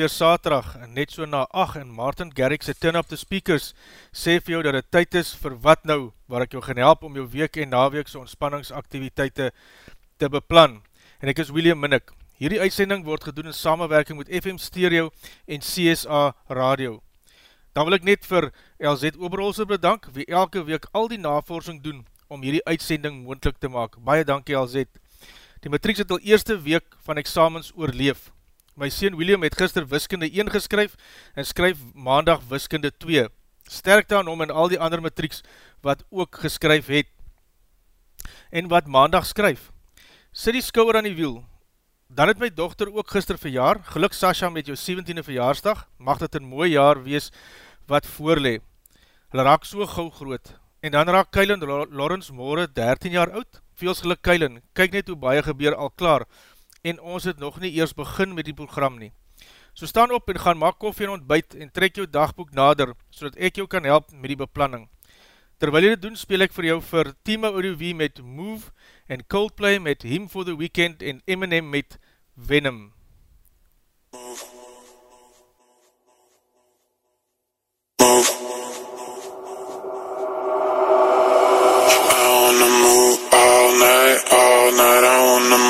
weer saterdag, net so na 8 en Martin Garrix se Turn Up The Speakers sê vir jou dat het tyd is vir wat nou, waar ek jou gaan help om jou week en naweekse ontspanningsaktiviteite te beplan. En ek is William Minnick. Hierdie uitsending word gedoen in samenwerking met FM Stereo en CSA Radio. Dan wil ek net vir LZ Oberholzer bedank, wie elke week al die navorsing doen om hierdie uitsending moendlik te maak. Baie dankie LZ. Die matrieks het al eerste week van examens oorleef. My sien William het gister wiskunde 1 geskryf en skryf maandag wiskunde 2. Sterkte aan hom en al die ander matrieks wat ook geskryf het. En wat maandag skryf. Sit die skouwer aan die wiel. Dan het my dochter ook gister verjaar. Geluk Sasha met jou 17e verjaarsdag. Mag dit een mooi jaar wees wat voorlee. Hulle raak so gauw groot. En dan raak Kylan Lawrence morgen 13 jaar oud. Veels geluk Kylan. Kyk net hoe baie gebeur al klaar en ons het nog nie eers begin met die program nie. So staan op en gaan maak koffie en ontbijt en trek jou dagboek nader, so ek jou kan help met die beplanning. Terwyl jy dit doen, speel ek vir jou vir Tima Audio met Move en Coldplay met Him for the Weekend en Eminem met Venom. I wanna move all night, all night. I wanna move.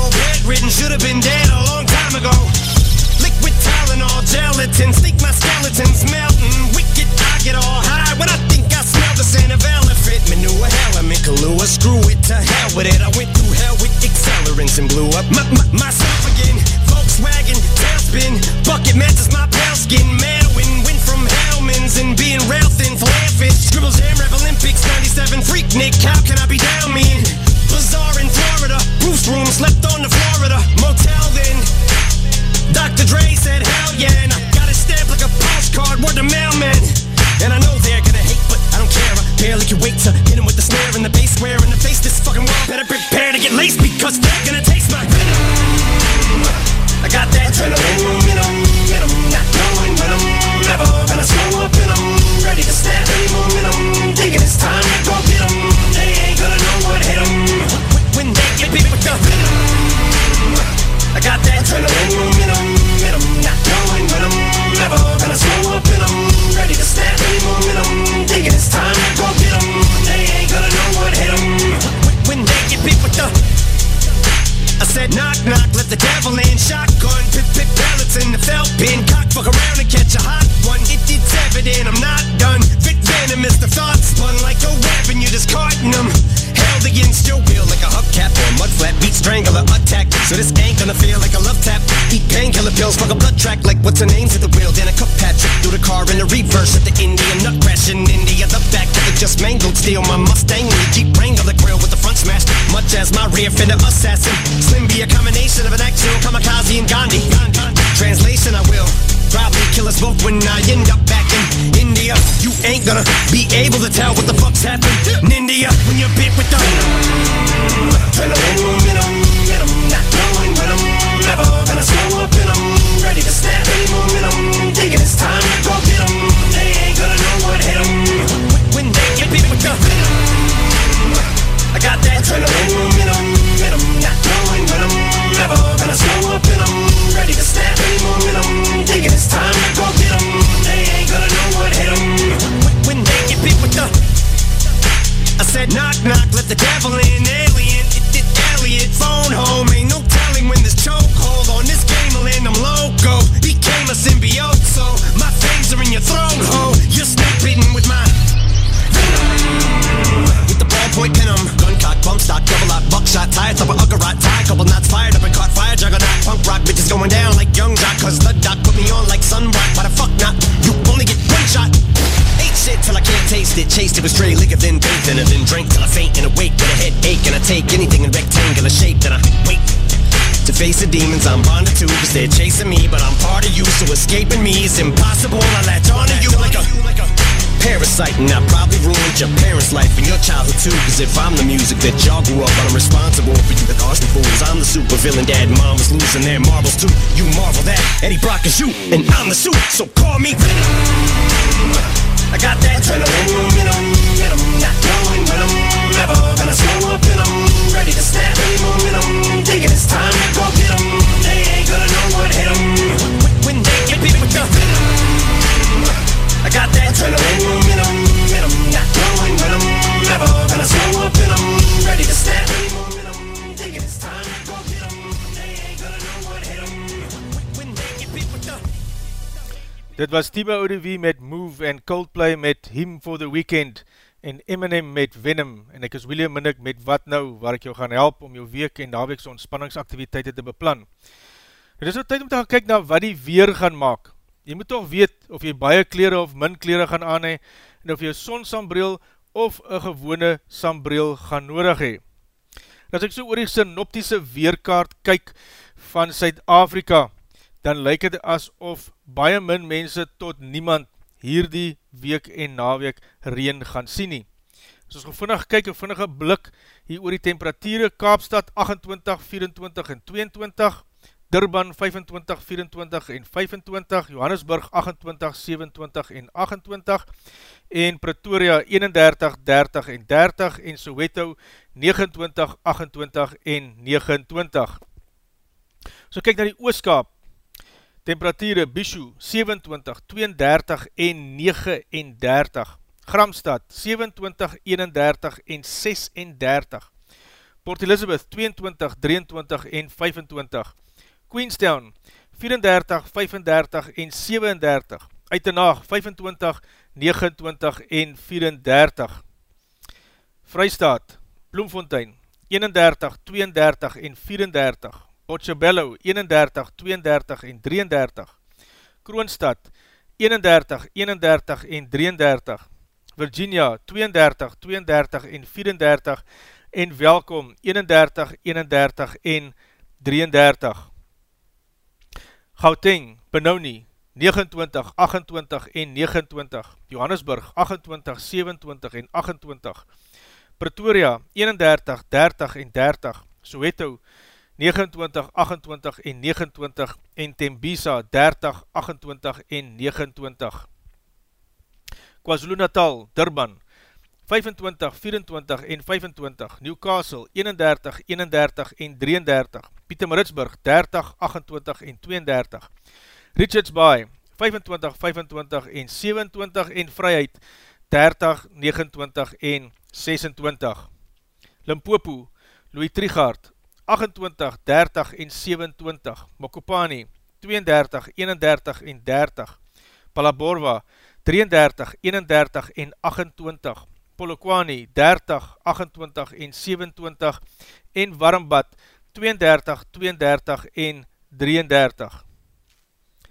Poe, bedridden Should've been dead a long time ago. Liquid Tylenol, gelatin Sneak my skeletons melting. Wicked, I get all high When I think I smell the scent of elephant. Manure, element, Kahlua Screw it, to hell with it. I went through hell with accelerants And blew up my, my, myself again. Volkswagen, tailspin Bucket matches my pale skin. Madwin, went from Hellman's And being rail thin, flare fit Scribbles, Jam, Rap Olympics 97, Freak Nick How can I be down me? Bazaar in Florida. Bruce room, slept on the Florida Motel then. Dr. Dre said hell yeah And I got it stamped like a postcard Word to mailman And I know they're gonna hate But I don't care. I barely can wait to hit 'em with the snare And the bass square in the face This fucking world. Better prepare to get laced Because they're gonna taste my venom. I got that adrenaline in 'em, Not knowing when I'm never gonna slow up in Ready to snap any momentum Thinking it's time to go get 'em. They ain't gonna know what hit 'em Keep it with the. I got that you pills, fuck a blood track Like what's her name's at the wheel. Then I cook Patrick through the car in the reverse At the Indian nut crash in India. The back of the just mangled Steal my Mustang and the Jeep the grill with the front smashed Much as my rear fender assassin. Slim be a combination of an actual kamikaze and Gandhi. Translation, I will probably kill us both when I end up back in India. You ain't gonna be able to tell what the fuck's happened in India when you're bit with the taste it, stray liquor, then it, then drank till I faint and awake with a headache, and I take anything in rectangular shape, then I wait. To face the demons I'm bonded to Cause they're chasing me But I'm part of you So escaping me is impossible. I latch on to you like a Parasite and I probably ruined your parents' life and your childhood too Cause if I'm the music that y'all grew up on I'm responsible for you. The causing fools I'm the super villain dad and mom was losing their marbles too. You marvel that Eddie Brock is you and I'm the suit So call me Venom I got that adrenaline momentum, momentum Not knowing when I'm never gonna slow up in 'em. Ready to snap any momentum Thinking it's time to go get 'em. They ain't gonna know what hit 'em. When they get beat with the I got that adrenaline momentum Dit was Timo Odewie met Move en Coldplay met Him for the Weekend en Eminem met Venom en ek is William Minnick met Wat Nou waar ek jou gaan help om jou week en naweekse ontspanningsaktiviteite te beplan. Het is nou tyd om te gaan kyk na wat die weer gaan maak. Jy moet toch weet of jy baie kleren of min kleren gaan aan hee en of jy sonsambreel of een gewone sambreel gaan nodig hee. As ek so oor die synoptiese weerkaart kyk van Suid-Afrika, dan lyk het asof baie min mense tot niemand hierdie week en naweek reen gaan sien nie. As gevinnig kyk, een vinnige blik hier oor die temperatuur, Kaapstad 28, 24 en 22, Durban 25, 24 en 25, Johannesburg 28, 27 en 28, en Pretoria 31, 30 en 30, en Soweto 29, 28 en 29. So kyk na die ooskap, temperatuur Bishu 27, 32 en 39, Gramstad 27, 31 en 36, Port Elizabeth 22, 23 en 25, Queenstown 34, 35 en 37, Uitenaag 25, 29 en 34, Vrystaat, Bloemfontein 31, 32 en 34, Botshabello 31, 32 en 33, Kroonstad 31, 31 en 33, Virginia 32, 32 en 34 en welkom 31, 31 en 33. Gauteng, Benoni 29, 28 en 29, Johannesburg 28, 27 en 28, Pretoria 31, 30 en 30, Soweto 29, 28 en 29 en Tembisa 30, 28 en 29. KwaZulu Natal, Durban 25, 24 en 25, Newcastle 31, 31 en 33, Pietermaritzburg 30, 28 en 32, Richards Bay 25, 25 en 27 en Vryheid 30, 29 en 26, Limpopo, Louis Trigard 28, 30 en 27, Mokopani 32, 31 en 30, Palaborwa 33, 31 en 28, Polokwane 30, 28 en 27 en Warmbad 32, 32 en 33.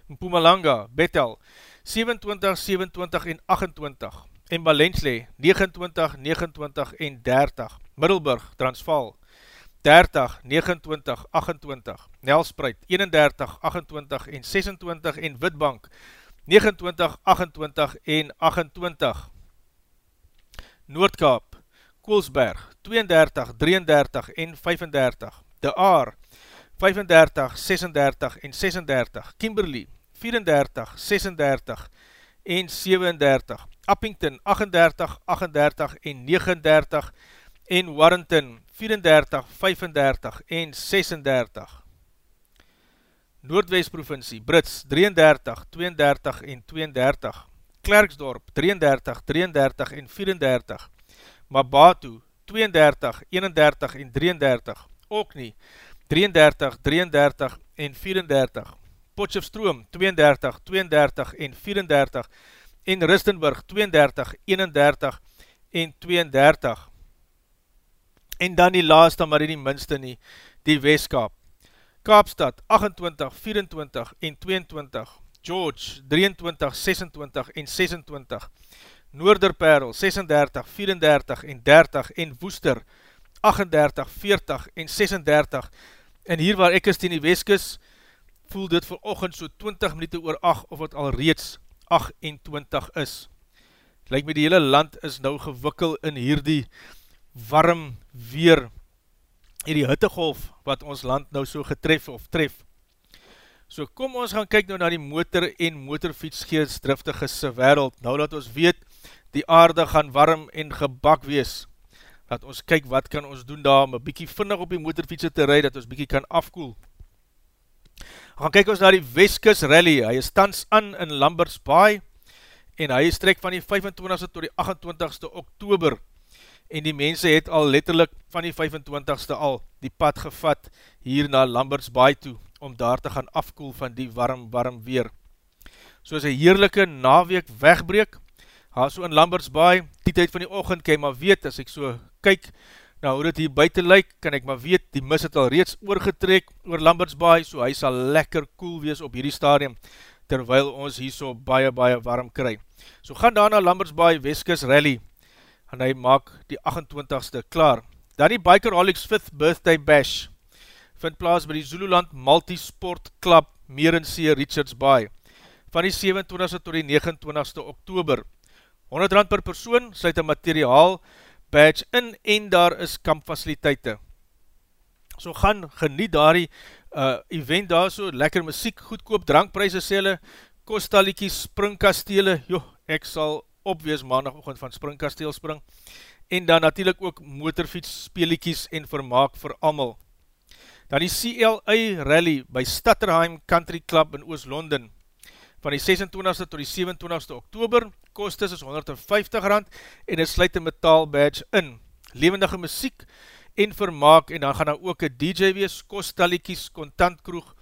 Mpumalanga, Bethel 27, 27 en 28 en Balensle 29, 29 en 30. Middelburg, Transvaal 30, 29, 28. Nelspruit 31, 28 en 26 en Witbank 29, 28 en 28. Noordkaap, Koolsberg, 32, 33 en 35. De Aar, 35, 36 en 36. Kimberley, 34, 36 en 37. Uppington, 38, 38 en 39. En Warrington, 34, 35 en 36. Noordwest provincie, Brits 33, 32 en 32, Klerksdorp 33, 33 en 34, Mabatu 32, 31 en 33, Okni 33, 33 en 34, Potjefstroom 32, 32 en 34, en Ristenburg 32, 31 en 32. En dan die laaste, maar die minste nie, die Westkap Kaapstad 28, 24 en 22, George 23, 26 en 26, Noorderperl 36, 34 en 30 en Woester 38, 40 en 36 en hier waar ek is in die Weskus voel dit vir ochend so 20 minuut oor 8 of het al reeds 28 is. Lyk my die hele land is nou gewikkel in hierdie warm weer hierdie hittegolf wat ons land nou so getref of tref. So kom ons gaan kyk nou na die motor en motorfietsgeersdriftige se wereld. Nou dat ons weet, die aarde gaan warm en gebak wees. Laat ons kyk wat kan ons doen daar om een bykie vinnig op die motorfietse te rijd, dat ons bykie kan afkoel. Gaan kyk ons na die Westkust Rally. Hy is tans aan in Lamberts Baai en hy strek van die 25ste tot die 28ste oktober en die mense het al letterlik van die 25ste al die pad gevat hier na Lamberts Baai toe, om daar te gaan afkoel van die warm, warm weer. Soos een heerlijke naweek wegbreek, haal so in Lamberts Baai, die tyd van die ochend, kan jy maar weet, as ek so kyk, nou hoe dit hier buiten lyk, kan ek maar weet, die mis het al reeds oorgetrek oor Lamberts Baai, so hy sal lekker koel cool wees op hierdie stadium, terwyl ons hier so baie, baie warm kry. So gaan daar na Lamberts Baai Westkust Rally, en hy maak die 28ste klaar. Dan die Bikerholics 5th Birthday Bash vind plaas by die Zululand Multisport Club Merensee Richards Bay van die 27ste tot die 29ste oktober. 100 rand per persoon sluit een materiaal badge in en daar is kampfaciliteite. So gaan geniet daar die uh, event daar so, lekker muziek, goedkoop drankprijse sê kostaliekies, springkastele, joh, ek sal opwees maandagochtend van springkasteel spring, en dan natuurlijk ook motorfiets, speeliekies en vermaak vir amal. Dan die CLA rally by Stutterheim Country Club in Oost-London, van die 26ste tot die 27ste oktober, kostes is 150 rand, en het sluit een metaal badge in. Levendige muziek en vermaak, en dan gaan daar ook een DJ wees, kostaliekies, kontantkroeg,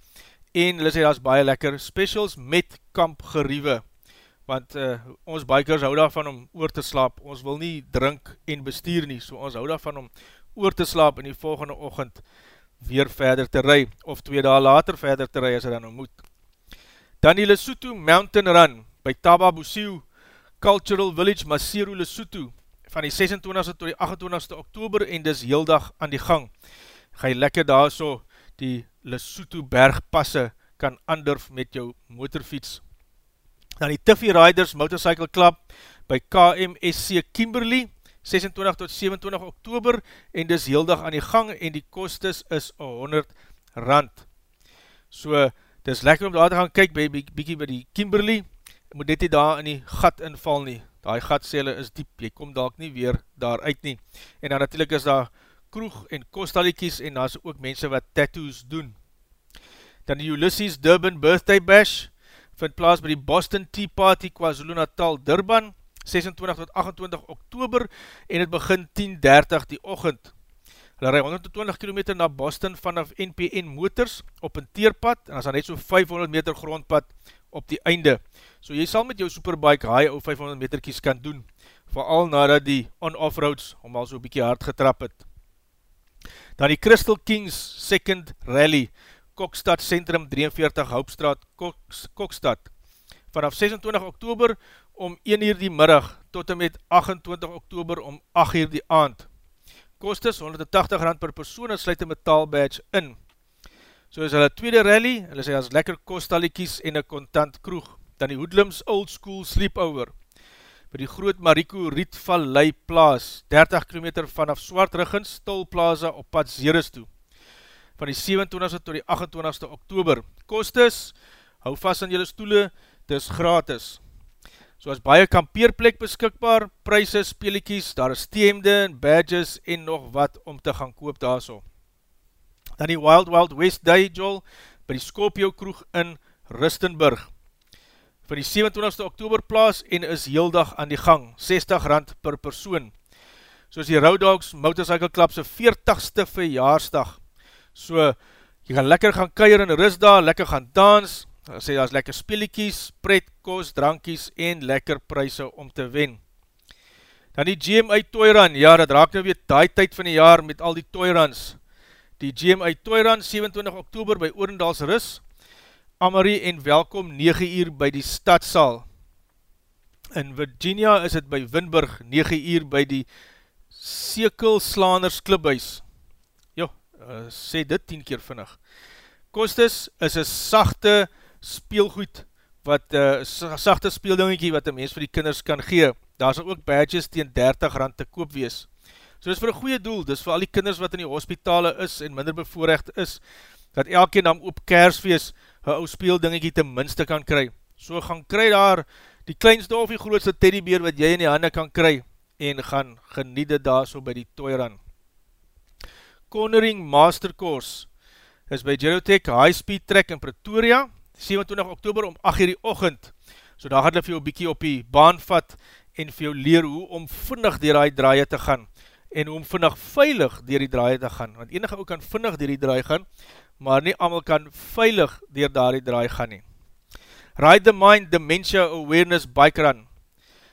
en hulle sê, dat is baie lekker, specials met kampgeriewe, want uh, ons bikers hou daarvan om oor te slaap, ons wil nie drink en bestuur nie, so ons hou daarvan om oor te slaap in die volgende ochend weer verder te ry, of twee daal later verder te ry as hy dan nou moet. Dan die Lesotho Mountain Run by Taba Busiu Cultural Village Maseru Lesotho van die 26ste tot die 28ste oktober en dis heel dag aan die gang. Ga jy lekker daar so die Lesotho bergpasse kan andurf met jou motorfiets dan die Tiffy Riders Motorcycle Club by KMSC Kimberley, 26 tot 27 oktober, en dis heel dag aan die gang, en die kostes is 100 rand. So, dis lekker om daar te gaan kyk, by, by, bykie by die Kimberley, moet net nie daar in die gat inval nie, die gatsele is diep, jy kom dalk nie weer daar uit nie, en dan natuurlijk is daar kroeg en kostaliekies, en daar is ook mense wat tattoos doen. Dan die Ulysses Durban Birthday Bash, vind plaas by die Boston Tea Party KwaZulu Natal Durban, 26 tot 28 oktober, en het begin 10.30 die ochend. Hulle rij 120 km na Boston vanaf NPN Motors op een teerpad, en as dan net so 500 meter grondpad op die einde. So jy sal met jou superbike high ou 500 meter kies kan doen, vooral nadat die on-off-roads om al so bykie hard getrap het. Dan die Crystal Kings Second Rally, Kokstad Centrum 43 Hoopstraat Kokstad vanaf 26 oktober om 1 uur die middag tot en met 28 oktober om 8 uur die aand. Kostes 180 rand per persoon en sluit een metaal badge in. So is hulle tweede rally, hulle sê as lekker kostaliekies en een kontant kroeg. Dan die Hoodlums Old School Sleepover by die Groot Mariko Rietvallei Plaas, 30 km vanaf Swartruggens, Tolplaza op pad Zeres toe van die 27ste tot die 28ste oktober. Kostes, hou vast aan jylle stoele, dis gratis. So as baie kampeerplek beskikbaar, prijse, speeliekies, daar is theemde en badges en nog wat om te gaan koop daar so. Dan die Wild Wild West Day, Joel, by die Scorpio kroeg in Rustenburg. Van die 27ste oktober plaas en is heel dag aan die gang, 60 rand per persoon. Soos die Road Dogs Motorcycle Club se 40ste verjaarsdag, So, jy gaan lekker gaan keir in rust daar, lekker gaan dans, sê daar is lekker speeliekies, pret, kos, drankies en lekker prijse om te wen. Dan die GMI Toy Run, ja, dat raak nou weer die tyd van die jaar met al die Toy Runs. Die GMI Toy Run, 27 oktober by Oorendals Rus, Amarie en welkom 9 uur by die stadsaal. In Virginia is het by Winburg, 9 uur by die Sekelslaners Klubhuis uh, sê dit 10 keer vinnig. Kostes is een sachte speelgoed, wat uh, sachte speeldingiekie wat een mens vir die kinders kan gee. Daar sal ook badges teen 30 rand te koop wees. So is vir een goeie doel, dis vir al die kinders wat in die hospitale is en minder bevoorrecht is, dat elke naam op kersfeest een ou speeldingiekie ten minste kan kry. So gaan kry daar die kleinste of die grootste teddybeer wat jy in die hande kan kry en gaan geniede daar so by die toeran. Cornering Master Course is by Gerotech High Speed Track in Pretoria, 27 oktober om 8 uur die ochend. So daar gaat hulle vir jou bykie op die baan vat en vir jou leer hoe om vinnig dier die draaie te gaan en hoe om vinnig veilig dier die draaie te gaan. Want enige ook kan vinnig dier die draai gaan, maar nie allemaal kan veilig dier daar die draai gaan nie. Ride the Mind Dementia Awareness Bike Run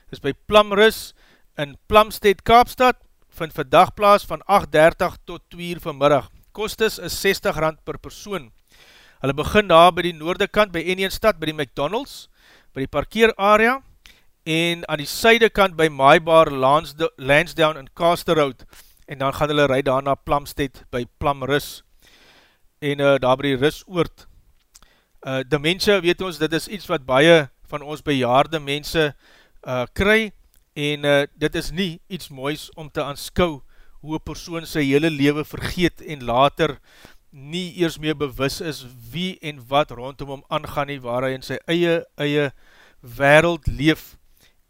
is by Plumrus in Plumstead, Kaapstad vind vandag plaas van 8.30 tot 2 uur vanmiddag. Kostes is 60 rand per persoon. Hulle begin daar by die noorde kant by Enian stad, by die McDonald's, by die parkeerarea, en aan die syde kant by Mybar Lansdowne in Caster Road, en dan gaan hulle rijd daar na Plumstead by Plumrus, en uh, daar by die Rusoord. Uh, dementie, weet ons, dit is iets wat baie van ons bejaarde mense uh, kry, en uh, dit is nie iets moois om te aanskou hoe een persoon sy hele leven vergeet en later nie eers meer bewus is wie en wat rondom hom aangaan nie, waar hy in sy eie, eie wereld leef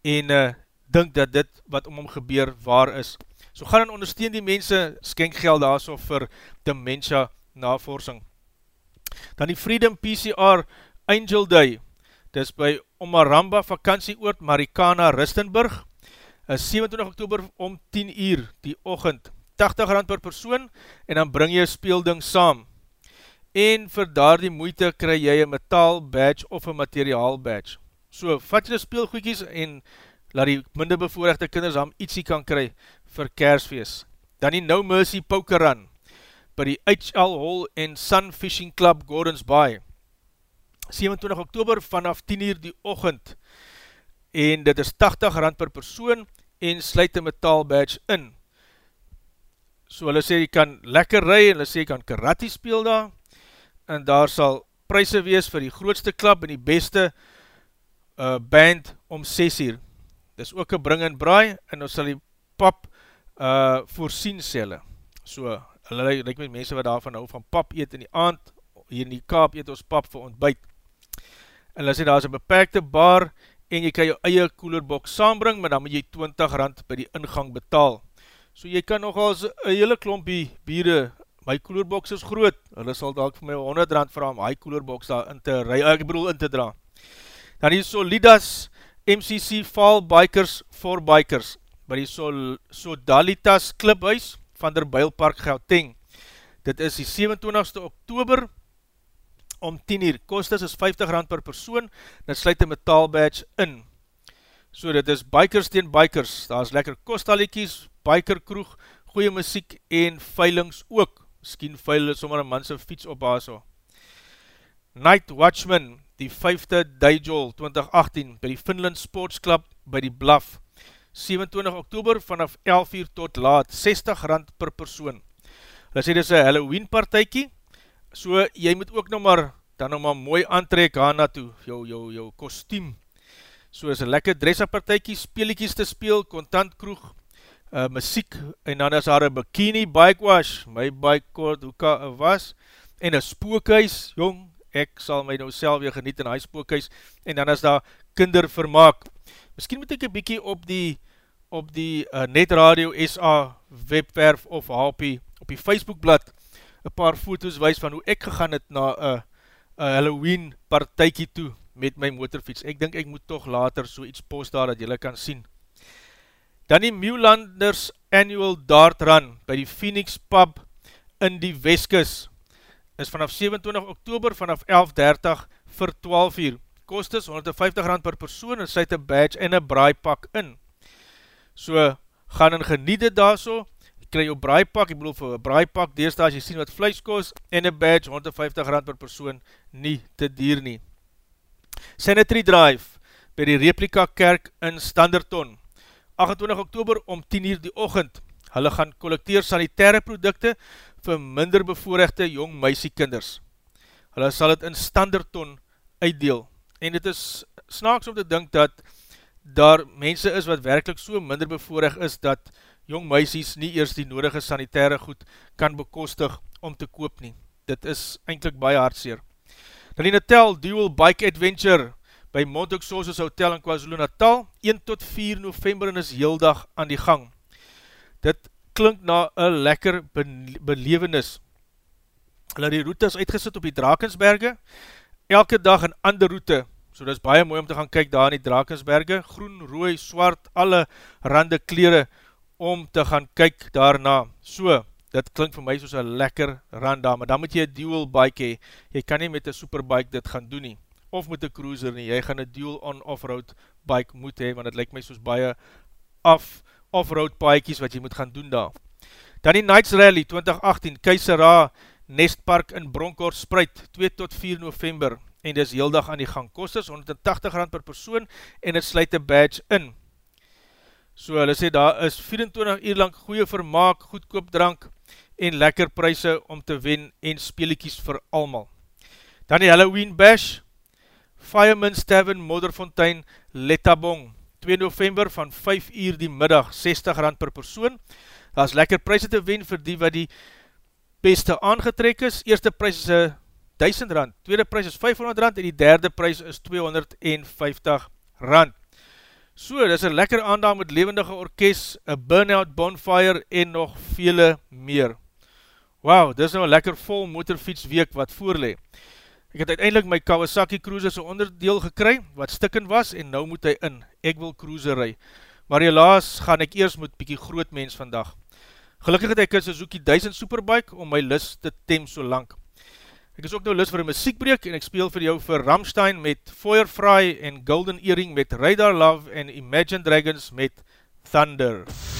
en uh, dink dat dit wat om hom gebeur waar is. So gaan en ondersteun die mense skenkgeld daar so vir dementia navorsing. Dan die Freedom PCR Angel Day, dis by Omaramba vakantieoord Marikana Ristenburg, is 27 oktober om 10 uur die ochend, 80 rand per persoon, en dan bring jy speelding saam. En vir daar die moeite kry jy een metaal badge of een materiaal badge. So, vat jy die speelgoedkies en laat die minder bevoorrechte kinders am ietsie kan kry vir kersfeest. Dan die No Mercy Poker Run by die HL Hall en Sun Fishing Club Gordons Bay. 27 oktober vanaf 10 uur die ochend en dit is 80 rand per persoon en sluit een metaal badge in. So hulle sê jy kan lekker rij en hulle sê jy kan karate speel daar en daar sal prijse wees vir die grootste klap en die beste uh, band om 6 uur. Dis ook een bring en braai en ons sal die pap uh, voorsien sê hulle. So, hulle lyk met mense wat daarvan hou van pap eet in die aand, hier in die kaap eet ons pap vir ontbijt. En hulle sê daar is een beperkte bar en jy kan jou eie koelerbox saambring, maar dan moet jy 20 rand by die ingang betaal. So jy kan nog als een hele klompie bieren, my koelerbox is groot, hulle sal dalk vir my 100 rand vraag om my koelerbox daar in te rij, ek bedoel in te dra. Dan die Solidas MCC Fall Bikers for Bikers, by die Sol Sodalitas Kliphuis van der Beilpark Gauteng. Dit is die 27ste oktober om 10 uur. Kostes is 50 rand per persoon, dit sluit een metaal badge in. So dit is bikers teen bikers, daar is lekker kostaliekies, biker kroeg, goeie muziek en veilings ook. Misschien veil het sommer een manse fiets op aso. Night Watchman, die 5de Dijol 2018 by die Finland Sports Club by die Bluff. 27 oktober vanaf 11 uur tot laat, 60 rand per persoon. Hulle sê dit is een Halloween partijkie, so jy moet ook nog maar, dan nog maar mooi aantrek aan naartoe, jou, jou, jou kostuum. So is een lekker dressapartijkie, speeliekies te speel, contant kroeg, uh, muziek, en dan is daar een bikini bike wash, my bike kort, hoe ka was, en een spookhuis, jong, ek sal my nou self weer geniet in hy spookhuis, en dan is daar kindervermaak. Misschien moet ek een bykie op die op die uh, Netradio SA webwerf of HP op die Facebookblad een paar foto's wees van hoe ek gegaan het na een Halloween partijkie toe met my motorfiets. Ek dink ek moet toch later so iets post daar dat jylle kan sien. Dan die Mewlanders Annual Dart Run by die Phoenix Pub in die Weskus is vanaf 27 oktober vanaf 11.30 vir 12 uur. Kost is 150 rand per persoon en sluit een badge en een braaipak in. So, gaan en geniet dit daar so, krij jou braaipak, ek bedoel vir braaipak, deesdaas jy sien wat vlees kost, en een badge, 150 rand per persoon, nie te dier nie. Sanitary Drive, by die Replika Kerk in Standerton, 28 oktober om 10 uur die ochend, hulle gaan collecteer sanitaire producte vir minder bevoorrechte jong meisiekinders. Hulle sal het in Standerton uitdeel, en het is snaaks om te dink dat daar mense is wat werkelijk so minder bevoorrecht is, dat jong meisies nie eers die nodige sanitaire goed kan bekostig om te koop nie. Dit is eindelijk baie hartseer. Dan die Natal Dual Bike Adventure by Montauk Sources Hotel in KwaZulu Natal, 1 tot 4 november en is heel dag aan die gang. Dit klink na een lekker belevenis. Hulle die route is uitgesit op die Drakensberge, elke dag een ander route, So dit is baie mooi om te gaan kyk daar in die Drakensberge, groen, rooi, swart, alle rande kleren om te gaan kyk daarna. So, dit klink vir my soos een lekker rand daar, maar dan moet jy een dual bike hee. Jy kan nie met een superbike dit gaan doen nie, of met een cruiser nie. Jy gaan een dual on-off-road bike moet hee, want het lyk my soos baie off-road bikekies wat jy moet gaan doen daar. Dan die Nights Rally 2018, Keisera Nestpark in Bronkhorst Spruit, 2 tot 4 november en dis heel dag aan die gang. Kost is 180 rand per persoon en het sluit een badge in. So hulle sê daar is 24 uur lang goeie vermaak, goedkoop drank en lekker prijse om te wen en speeliekies vir almal. Dan die Halloween Bash, Fireman's Tavern, Modderfontein, Lettabong, 2 november van 5 uur die middag, 60 rand per persoon. Daar is lekker prijse te wen vir die wat die beste aangetrek is. Eerste prijs is 1000 rand, tweede prijs is 500 rand en die derde prijs is 250 rand. So, dit is een lekker aandaan met levendige orkest, een burnout bonfire en nog vele meer. Wauw, dit is nou een lekker vol motorfiets week wat voorlee. Ek het uiteindelik my Kawasaki Cruiser so onderdeel gekry, wat stikken was, en nou moet hy in. Ek wil cruiser ry. Maar helaas gaan ek eers met bykie groot mens vandag. Gelukkig het ek een Suzuki 1000 Superbike om my list te tem so lang. Ek is ook nou list vir een muziekbreek en ek speel vir jou vir Ramstein met Feuerfry en Golden Earring met Radar Love en Imagine Dragons met Thunder. Thunder.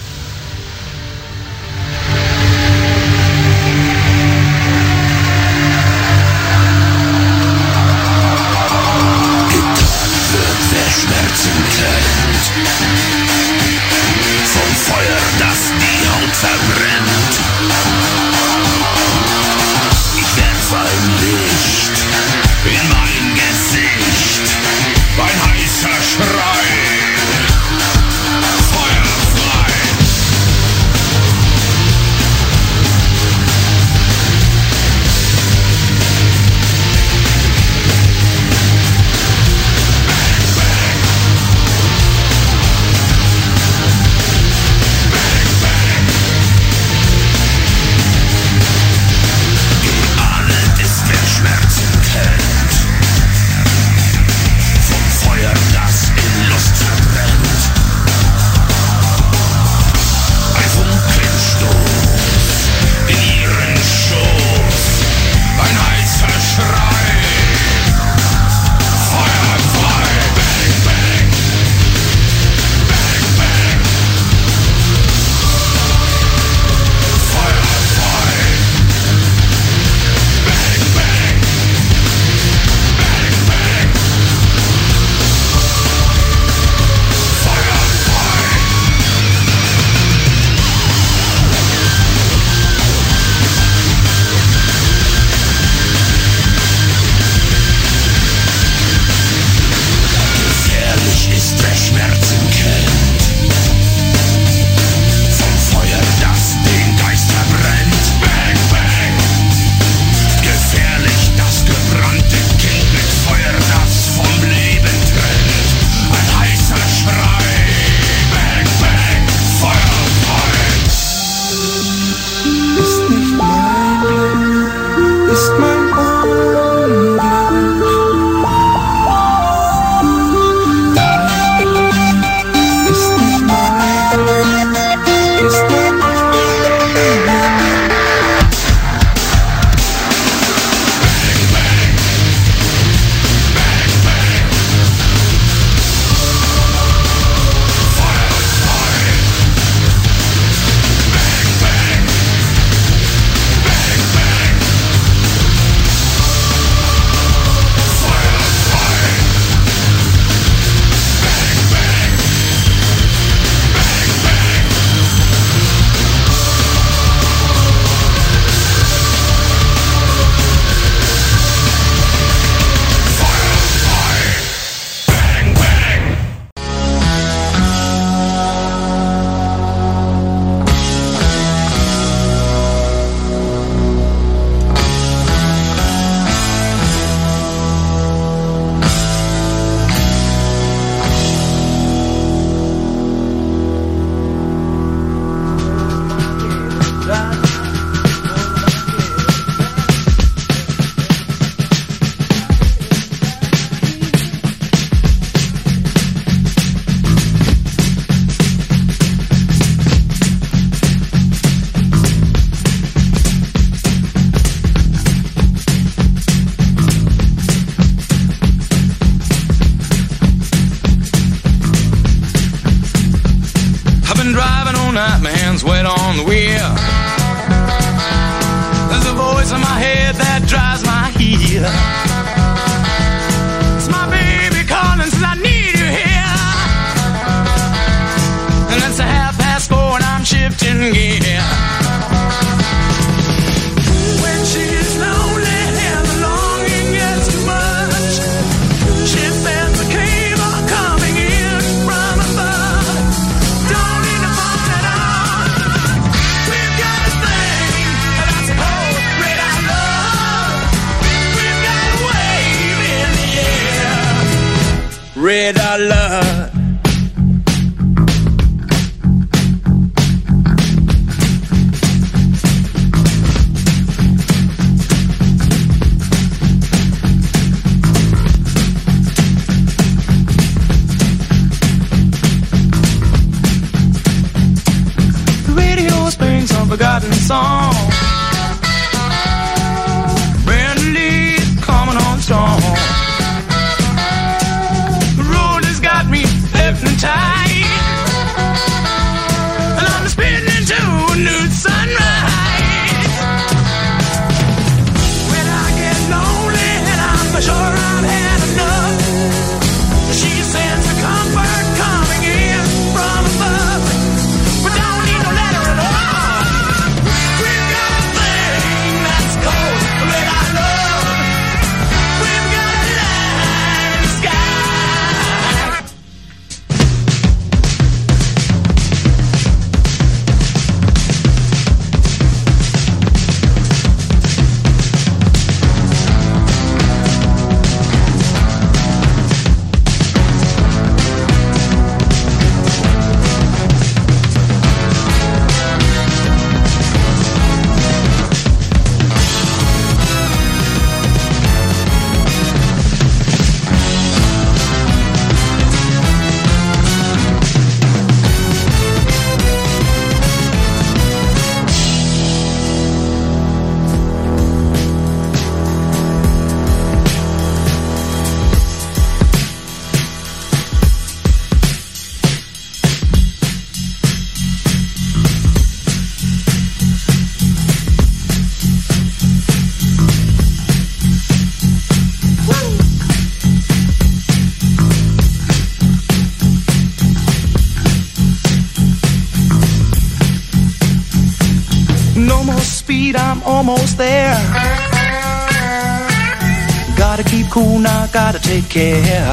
take care.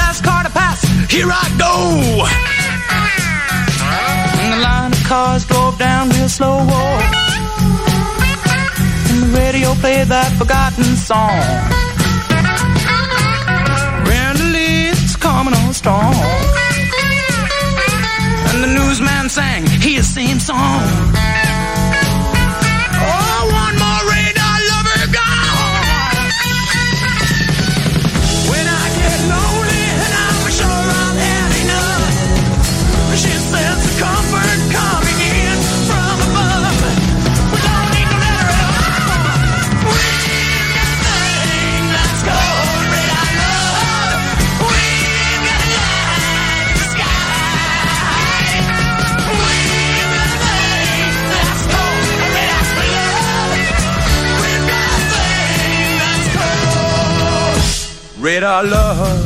Last car to pass, here I go. And the line of cars drove down real slow. Oh. And the radio played that forgotten song. Randy it's coming on strong. And the newsman sang his same song. Read our love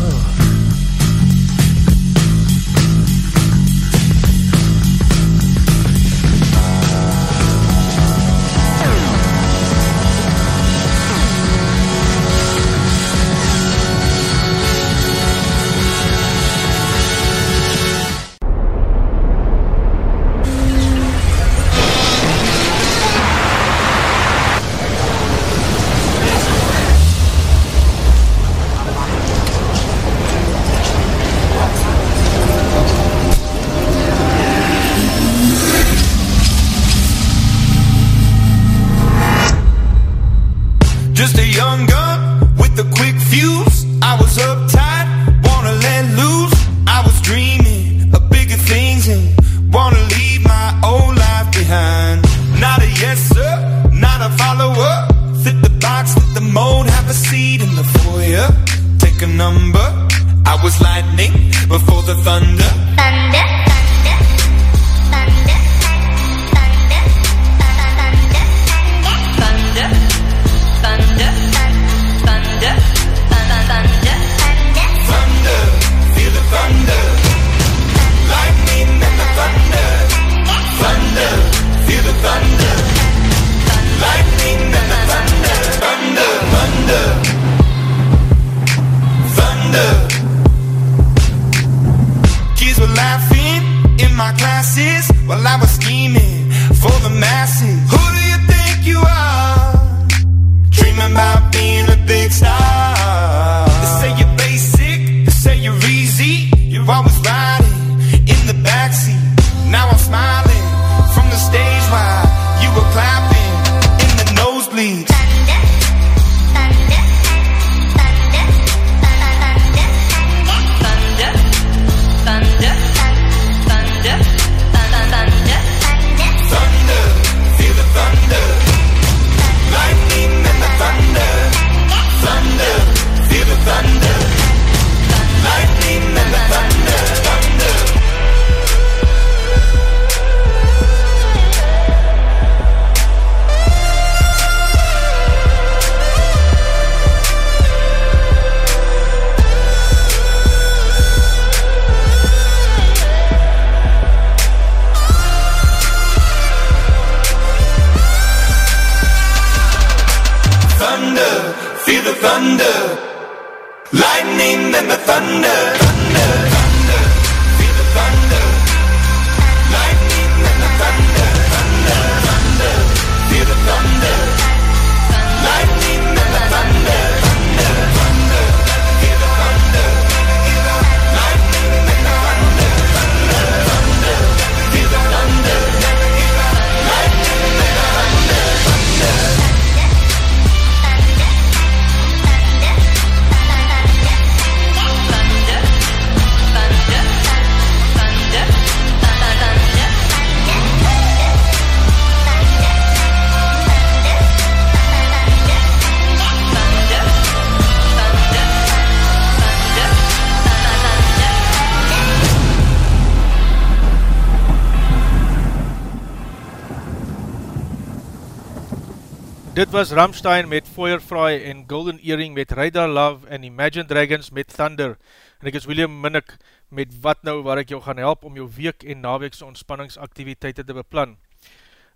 was Ramstein met Feuerfry en Golden Earring met Radar Love en Imagine Dragons met Thunder. En ek is William Minnick met Wat Nou waar ek jou gaan help om jou week en naweekse ontspanningsaktiviteite te beplan.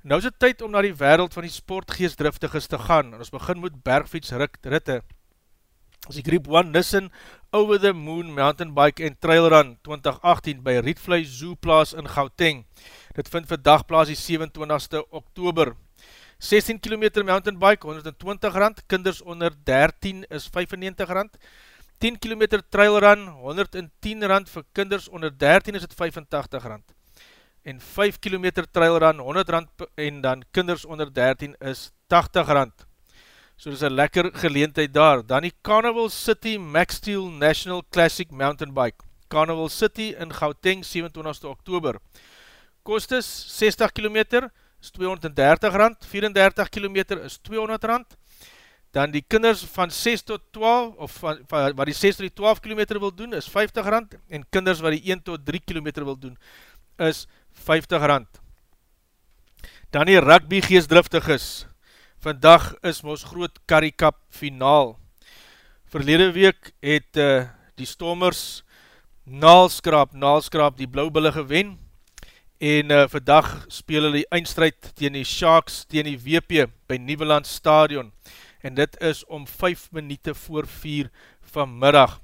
Nou is het tyd om na die wereld van die sportgeestdriftiges te gaan en ons begin met bergfiets ritte. As die Group 1 Nissan Over the Moon Mountain Bike en Trail Run 2018 by Rietvlei Zoo Plaas in Gauteng. Dit vind vandag plaas die 27ste oktober. 16 km mountain bike, 120 rand, kinders onder 13 is 95 rand, 10 km trail run, 110 rand, vir kinders onder 13 is het 85 rand, en 5 km trail run, 100 rand, en dan kinders onder 13 is 80 rand. So dit is een lekker geleentheid daar. Dan die Carnival City Max Steel National Classic Mountain Bike, Carnival City in Gauteng, 27 oktober. Kost is 60 km, is 230 rand, 34 km is 200 rand, dan die kinders van 6 tot 12, of van, van, wat die 6 tot die 12 km wil doen, is 50 rand, en kinders wat die 1 tot 3 km wil doen, is 50 rand. Dan die rugby geestdriftig is, vandag is ons groot karikap finaal. Verlede week het uh, die Stormers naalskraap, naalskraap die blauwbille gewen, en uh, vandag speel hulle die eindstrijd teen die Sharks, teen die WP by Nieuweland Stadion, en dit is om 5 minute voor 4 vanmiddag.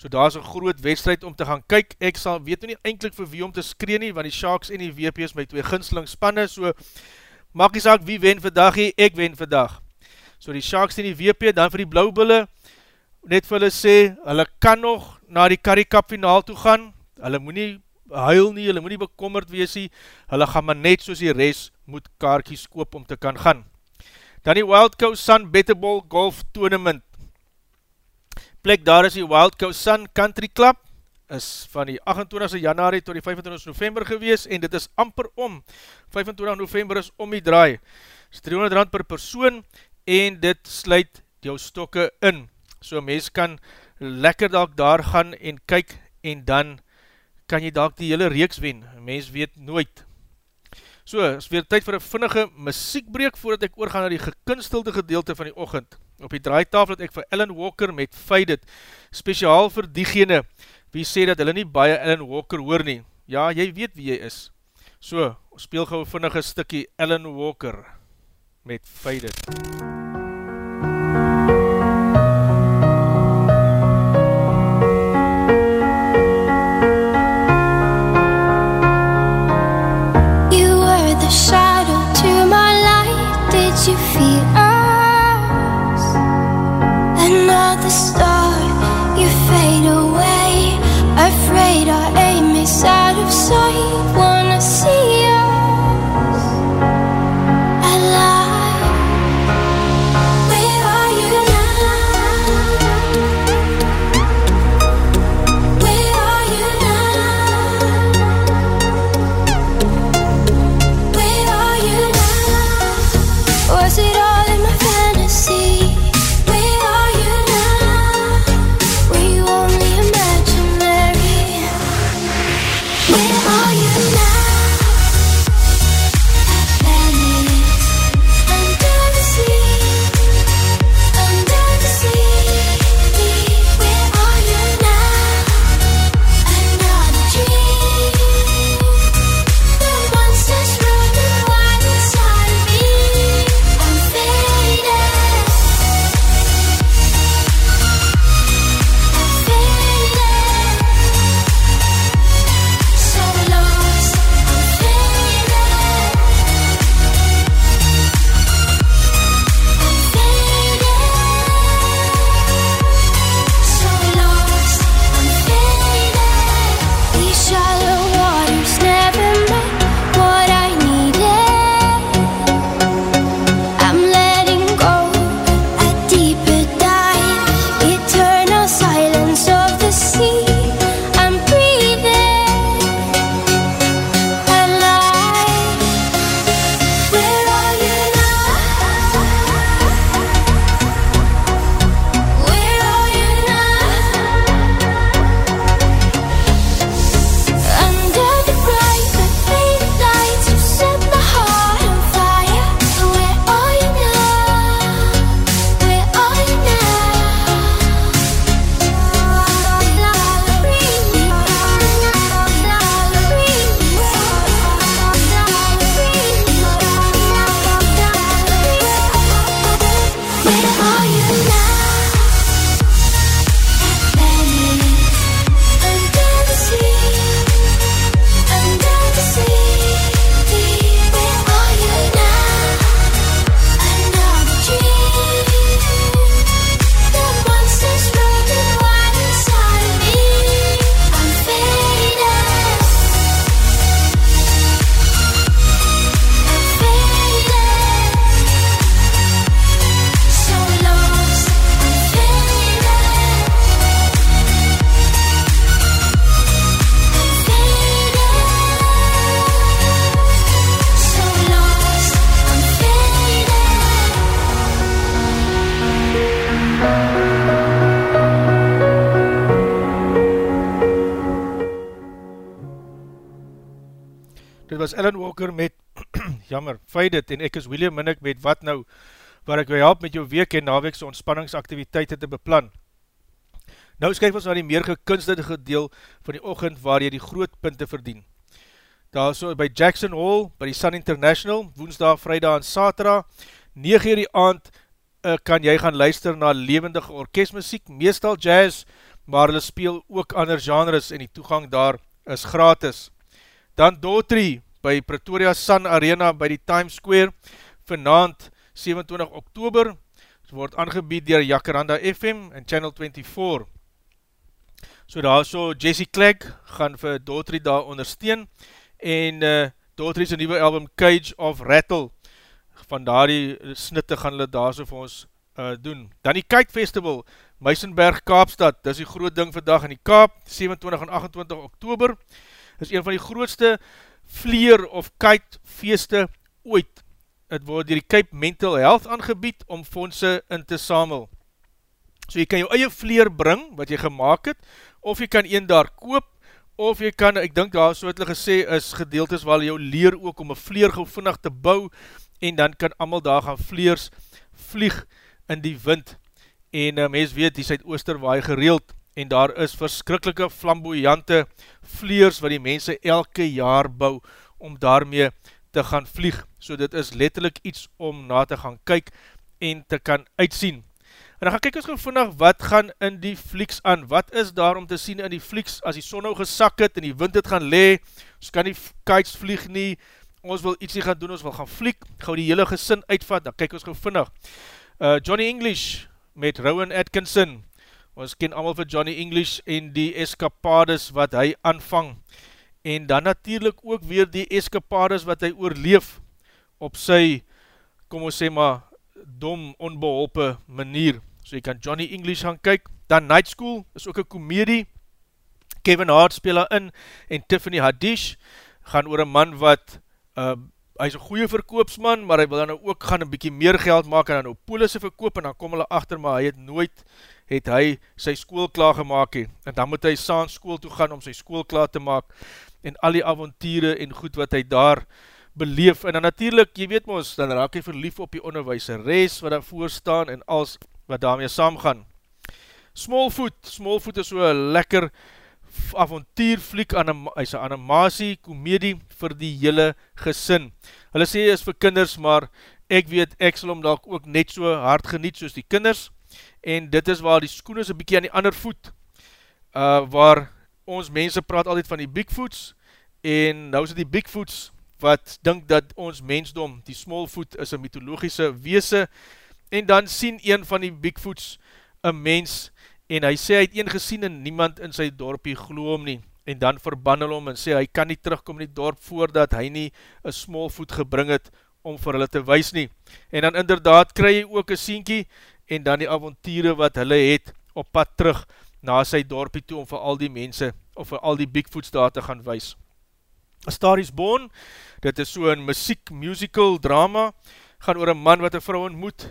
So daar is een groot wedstrijd om te gaan kyk, ek sal weet nou nie eindelijk vir wie om te skree nie, want die Sharks en die WP is my twee ginsling spanne, so maak die saak wie wen vandag hee, ek wen vandag. So die Sharks en die WP, dan vir die blauwbulle, net vir hulle sê, hulle kan nog na die karikap finaal toe gaan, hulle moet nie huil nie, hulle moet nie bekommerd wees nie, hulle gaan maar net soos die res moet kaartjies koop om te kan gaan. Dan die Wild Coast Sun Betterball Golf Tournament. Plek daar is die Wild Coast Sun Country Club, is van die 28 januari tot die 25 november gewees, en dit is amper om, 25 november is om die draai, is 300 rand per persoon, en dit sluit jou stokke in, so mens kan lekker dalk daar gaan en kyk, en dan kan jy dalk die hele reeks wen, mens weet nooit. So, is weer tyd vir een vinnige muziekbreek, voordat ek oorgaan na die gekunstelde gedeelte van die ochend. Op die draaitafel het ek vir Ellen Walker met Faded, speciaal vir diegene, wie sê dat hulle nie baie Ellen Walker hoor nie. Ja, jy weet wie jy is. So, speel gauw vinnige stikkie Ellen Walker met Faded. MUZIEK shadow to my light. Did you feel us? Another star, Walker met, jammer, Faded en ek is William Minnick met Wat Nou, waar ek wil help met jou week en naweekse ontspanningsaktiviteite te beplan. Nou skryf ons na die meer gekunstede deel van die ochend waar jy die groot punte verdien. Daar so by Jackson Hall, by die Sun International, woensdag, vrijdag en saterdag, 9 uur die aand, uh, kan jy gaan luister na levendige orkestmusiek, meestal jazz, maar hulle speel ook ander genres en die toegang daar is gratis. Dan Daughtry by Pretoria Sun Arena by die Times Square, vanavond 27 oktober, word aangebied dier Jacaranda FM en Channel 24. So daar so Jesse Clegg gaan vir Daughtry daar ondersteun en uh, Daughtry sy nieuwe album Cage of Rattle van daar die snitte gaan hulle daar so vir ons uh, doen. Dan die Kite Festival, Meisenberg Kaapstad, dis die groot ding vandag in die Kaap, 27 en 28 oktober, is een van die grootste vleer of kite feeste ooit. Het word dier die Cape Mental Health aangebied om fondse in te samel. So jy kan jou eie vleer bring, wat jy gemaakt het, of jy kan een daar koop, of jy kan, ek dink daar so het hulle gesê, is gedeeltes waar jou leer ook om een vleer gauw vinnig te bou, en dan kan allemaal daar gaan vleers vlieg in die wind. En uh, mens weet, die Zuidooster waai gereeld, en daar is verskrikkelike flamboyante vleers wat die mense elke jaar bou, om daarmee te gaan vlieg. So dit is letterlijk iets om na te gaan kyk en te kan uitsien. En dan gaan kyk ons gewoon vannig, wat gaan in die vlieks aan? Wat is daar om te sien in die vlieks, as die son nou gesak het en die wind het gaan lee, ons kan die kites vlieg nie, ons wil ietsie gaan doen, ons wil gaan fliek, gauw die hele gesin uitvat, dan kyk ons gauw vinnig. Uh, Johnny English met Rowan Atkinson, ons ken allemaal vir Johnny English en die escapades wat hy aanvang, en dan natuurlijk ook weer die escapades wat hy oorleef op sy, kom ons sê maar, dom, onbeholpe manier. So jy kan Johnny English gaan kyk, dan Night School is ook een komedie, Kevin Hart speel in, en Tiffany Haddish, gaan oor een man wat uh, hy is een goeie verkoopsman, maar hy wil dan nou ook gaan een bykie meer geld maak en dan nou polisse verkoop en dan kom hulle achter, maar hy het nooit, het hy sy school klaar gemaakt he. en dan moet hy saans school toe gaan om sy school klaar te maak en al die avontiere en goed wat hy daar beleef, en dan natuurlijk, jy weet mos, dan raak hy verlief op die onderwijseres wat daar voorstaan en als wat daarmee saamgaan. Smallfoot, Smallfoot is so een lekker avontuurfliek, hy is een animatie, komedie vir die hele gesin. Hulle sê is vir kinders, maar ek weet, ek sal om dalk ook net so hard geniet soos die kinders, en dit is waar die skoen is een bykie aan die ander voet, uh, waar ons mense praat altyd van die Bigfoots, en nou is die Bigfoots, wat dink dat ons mensdom, die Smallfoot, is een mythologische weese, en dan sien een van die Bigfoots, een mens, en hy sê hy het een gesien en niemand in sy dorpie gloom nie, en dan verban hulle om en sê hy kan nie terugkom in die dorp voordat hy nie een smallfoot gebring het om vir hulle te wees nie. En dan inderdaad kry hy ook een sienkie en dan die avontiere wat hulle het op pad terug na sy dorpie toe om vir al die mense of vir al die Bigfoots daar te gaan wees. A Star is Born, dit is so een muziek, musical drama, gaan oor een man wat een vrou ontmoet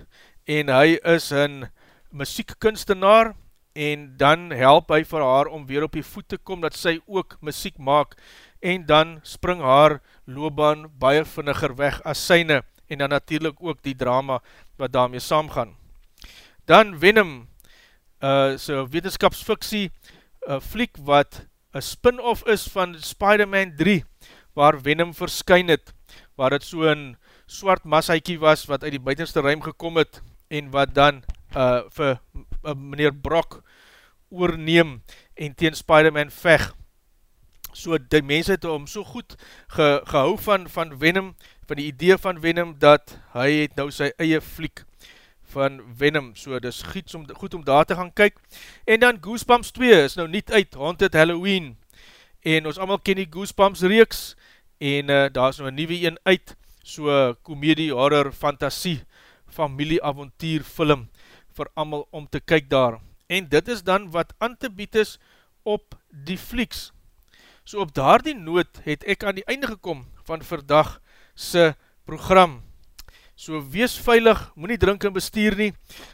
en hy is een muziekkunstenaar en dan help hy vir haar om weer op die voet te kom, dat sy ook muziek maak, en dan spring haar loopbaan baie vinniger weg as syne, en dan natuurlijk ook die drama wat daarmee saamgaan. Dan Venom, uh, so wetenskapsfiksie uh, fliek wat een spin-off is van Spider-Man 3, waar Venom verskyn het, waar het so een swart massaikie was, wat uit die buitenste ruim gekom het, en wat dan uh, vir uh, meneer Brock oorneem en teen Spider-Man veg. So die mens het om so goed ge, gehou van, van Venom, van die idee van Venom, dat hy het nou sy eie fliek van Venom, so dis om, goed om daar te gaan kyk. En dan Goosebumps 2 is nou niet uit Haunted Halloween, en ons allemaal ken die Goosebumps reeks, en uh, daar is nou een nieuwe een uit, so komedie, horror, fantasie, familie, avontuur, film, vir allemaal om te kyk daar. En dit is dan wat aan te bied is op die flieks. So op daar die noot het ek aan die einde gekom van verdag sy program. So wees veilig, moet nie drink en bestuur nie.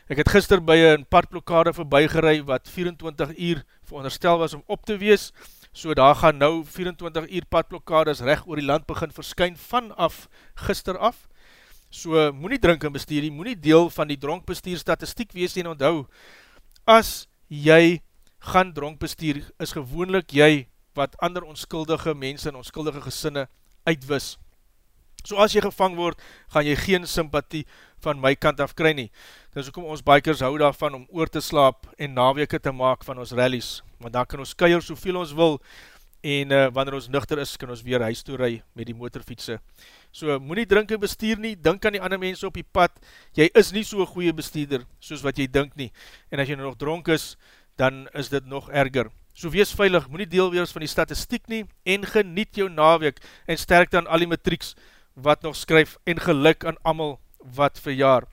Ek het gister by een padblokkade voorbij gerei wat 24 uur veronderstel was om op te wees. so daar gaan nou 24 uur padblokkades recht oor die land begin verskyn vanaf gister af, so moet nie drink en bestuur nie, moet nie deel van die dronkbestuur statistiek wees en onthou, as jy gaan dronkbestuur, is gewoonlik jy wat ander onskuldige mense en onskuldige gesinne uitwis. So as jy gevang word, gaan jy geen sympathie van my kant af kry nie. Dis ook om ons bikers hou daarvan om oor te slaap en naweke te maak van ons rallies, want dan kan ons keier soveel ons wil en uh, wanneer ons nuchter is, kan ons weer huis toe rui met die motorfietse. So, moet nie drink en bestuur nie, dink aan die ander mense op die pad, jy is nie so'n goeie bestuurder, soos wat jy dink nie, en as jy nog dronk is, dan is dit nog erger. So wees veilig, moet nie deel wees van die statistiek nie, en geniet jou naweek, en sterk dan al die matrieks, wat nog skryf, en geluk aan amal wat verjaar.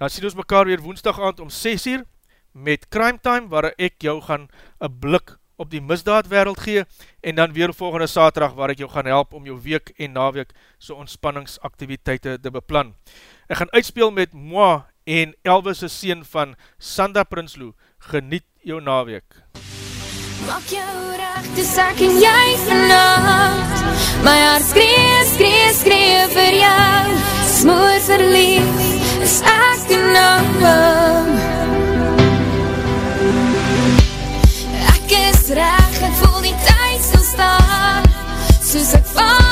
Dan sien ons mekaar weer woensdag aand om 6 uur, met Crime Time, waar ek jou gaan een blik op die misdaadwereld gee, en dan weer volgende saterdag, waar ek jou gaan help om jou week en naweek so ontspanningsaktiviteite te beplan. Ek gaan uitspeel met Moi en Elvis' sien van Sanda Prinsloo. Geniet jou naweek. Maak jou recht, dis ek en jy vanavond My hart skree, skree, skree vir jou. Smoor verlief, is ek en nou Ek is recht, ek voel die tyd stil staan Soos ek val,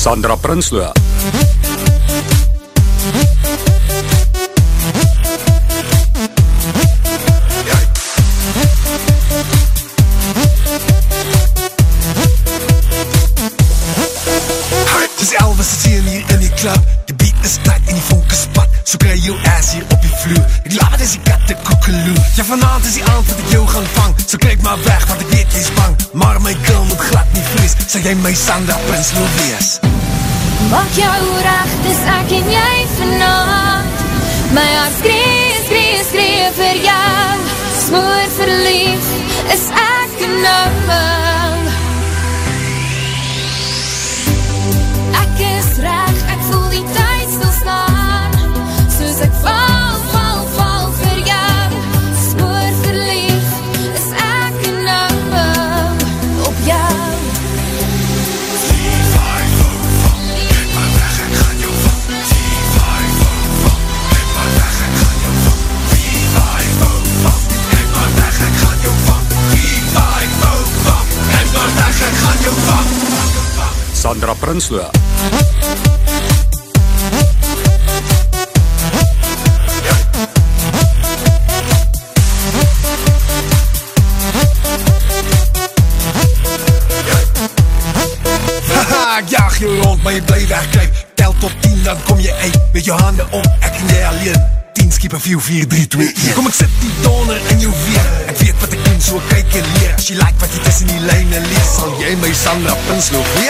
Sandra Prinsloo. Dis Elvis is hier hier in die club. Die beat is tight en die vonk is pat So kry jou ass hier op die vloer. Ek laat het is die katte koekeloe. Ja vanavond is die aand wat ek jou gaan vang. So kijk maar weg want ek weet jy is bang. Maar my girl moet glad nie vrees Sal jy my Sandra Prinsloo wees Maak jou recht, dis ek en jy vanavond My hart skree, skree, skree vir jou Smoor verlief, is ek nou Ek is recht, ek voel die tyd stil staan Soos ek val, Sandra Prinsloo. Jag jou rond, maar jy bly wegkruip. Tel tot 10, dan kom jy uit. Met jou hande op, ek en jy alleen. 10 skiep 4, 4, 3, 2, 1 Kom ek sit die donder in jou weer. Ek weet wat ek doen, so kyk en leer. As jy like wat jy tussen die lijne lees Sal jy my Sandra Prinsloo wees? Maak